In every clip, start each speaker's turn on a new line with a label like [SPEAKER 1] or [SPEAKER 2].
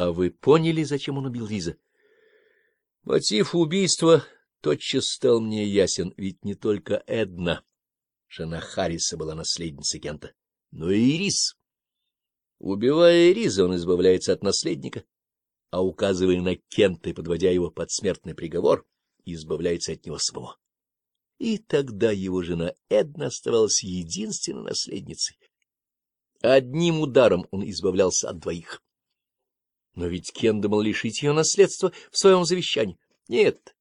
[SPEAKER 1] А вы поняли, зачем он убил Лиза? Мотив убийства тотчас стал мне ясен, ведь не только Эдна, жена Харриса, была наследницей Кента, но и Ирис. Убивая Ириза, он избавляется от наследника, а указывая на Кента и подводя его под смертный приговор, избавляется от него самого. И тогда его жена Эдна оставалась единственной наследницей. Одним ударом он избавлялся от двоих. Но ведь Кен думал лишить ее наследства в своем завещании. Нет,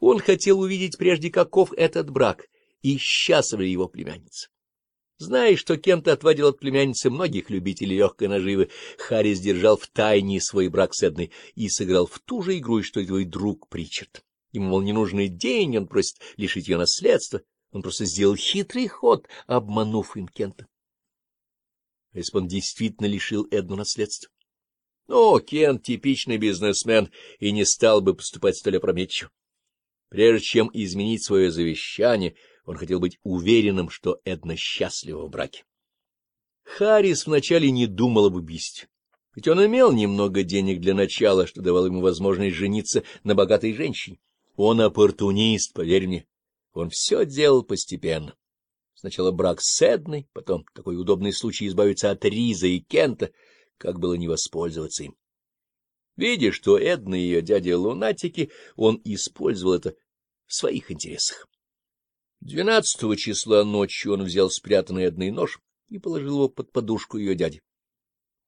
[SPEAKER 1] он хотел увидеть прежде, каков этот брак, и счастлива его племянница. Зная, что Кент отводил от племянницы многих любителей легкой наживы, Харри сдержал в тайне свой брак с Эдной и сыграл в ту же игру, что и твой друг Причард. Ему, мол, не нужны деньги, он просит лишить ее наследства. Он просто сделал хитрый ход, обманув им Кента. Если бы он действительно лишил Эдну наследства, но Кен — типичный бизнесмен и не стал бы поступать столь опрометчиво. Прежде чем изменить свое завещание, он хотел быть уверенным, что Эдна счастлива в браке. Харрис вначале не думал об убийстве, ведь он имел немного денег для начала, что давало ему возможность жениться на богатой женщине. Он оппортунист, поверь мне. Он все делал постепенно. Сначала брак с Эдной, потом такой удобный случай избавиться от Риза и Кента — как было не воспользоваться им. Видя, что Эдна и ее дядя лунатики, он использовал это в своих интересах. 12 числа ночью он взял спрятанный Эдной нож и положил его под подушку ее дяди.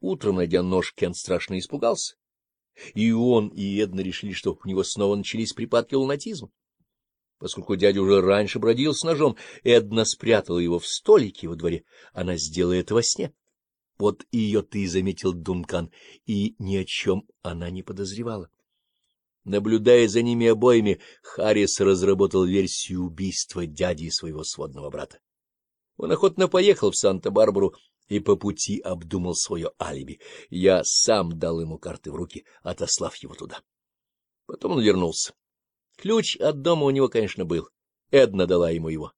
[SPEAKER 1] Утром, найдя нож, Кент страшно испугался. И он, и Эдна решили, что у него снова начались припадки лунатизма. Поскольку дядя уже раньше бродил с ножом, Эдна спрятала его в столике во дворе. Она сделала это во сне. Вот ее ты и заметил, Дункан, и ни о чем она не подозревала. Наблюдая за ними обоими, Харрис разработал версию убийства дяди своего сводного брата. Он охотно поехал в Санта-Барбару и по пути обдумал свое алиби. Я сам дал ему карты в руки, отослав его туда. Потом он вернулся. Ключ от дома у него, конечно, был. Эдна дала ему его.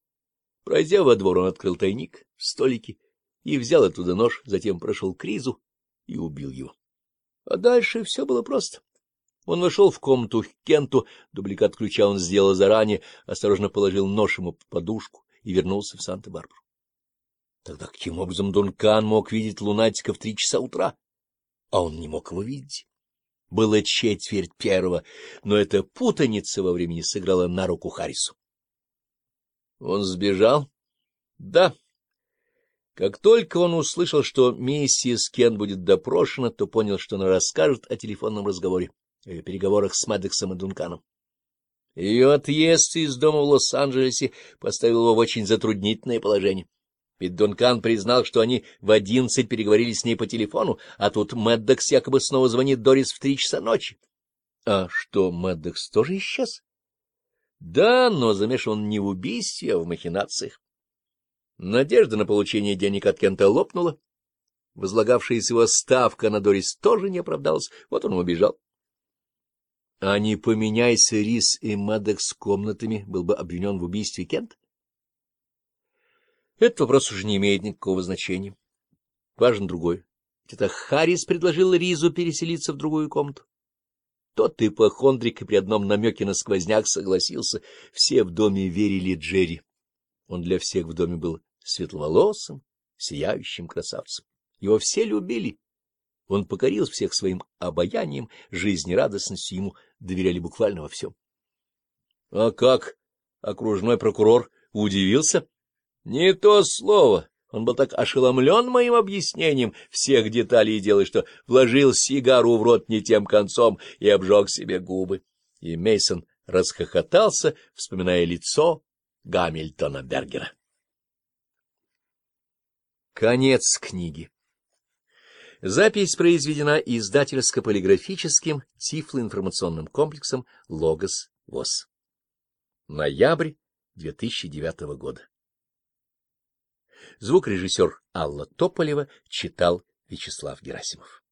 [SPEAKER 1] Пройдя во двор, он открыл тайник, столики и взял оттуда нож, затем прошел к Ризу и убил его. А дальше все было просто. Он вошел в комнату к Кенту, дубликат ключа он сделал заранее, осторожно положил нож ему под подушку и вернулся в Санта-Барбару. Тогда каким образом Дункан мог видеть лунатика в три часа утра? А он не мог его видеть. Было четверть первого, но эта путаница во времени сыграла на руку Харрису. — Он сбежал? — Да. — Да. Как только он услышал, что миссис Кен будет допрошена, то понял, что она расскажет о телефонном разговоре, о ее переговорах с Мэддексом и Дунканом. Ее отъезд из дома в Лос-Анджелесе поставил его в очень затруднительное положение. Ведь Дункан признал, что они в одиннадцать переговорили с ней по телефону, а тут Мэддекс якобы снова звонит Дорис в три часа ночи. А что, Мэддекс тоже исчез? Да, но замешан не в убийстве, а в махинациях. Надежда на получение денег от Кента лопнула. Возлагавшаяся его ставка на Дорис тоже не оправдалась, вот он убежал. А не поменяйся Рис и Мэддокс комнатами, был бы обвинен в убийстве Кент? Этот вопрос уже не имеет никакого значения. Важен другой. Это Харрис предложил Ризу переселиться в другую комнату. Тот ипохондрик и при одном намеке на сквозняк согласился. Все в доме верили Джерри. Он для всех в доме был светловолосым, сияющим красавцем. Его все любили. Он покорил всех своим обаянием, жизнерадостностью, ему доверяли буквально во всем. А как окружной прокурор удивился? Не то слово. Он был так ошеломлен моим объяснением всех деталей дела, что вложил сигару в рот не тем концом и обжег себе губы. И Мейсон расхохотался, вспоминая лицо Гамильтона Бергера. Конец книги. Запись произведена издательско-полиграфическим тифлоинформационным комплексом «Логос ВОЗ». Ноябрь 2009 года. Звукорежиссер Алла Тополева читал Вячеслав Герасимов.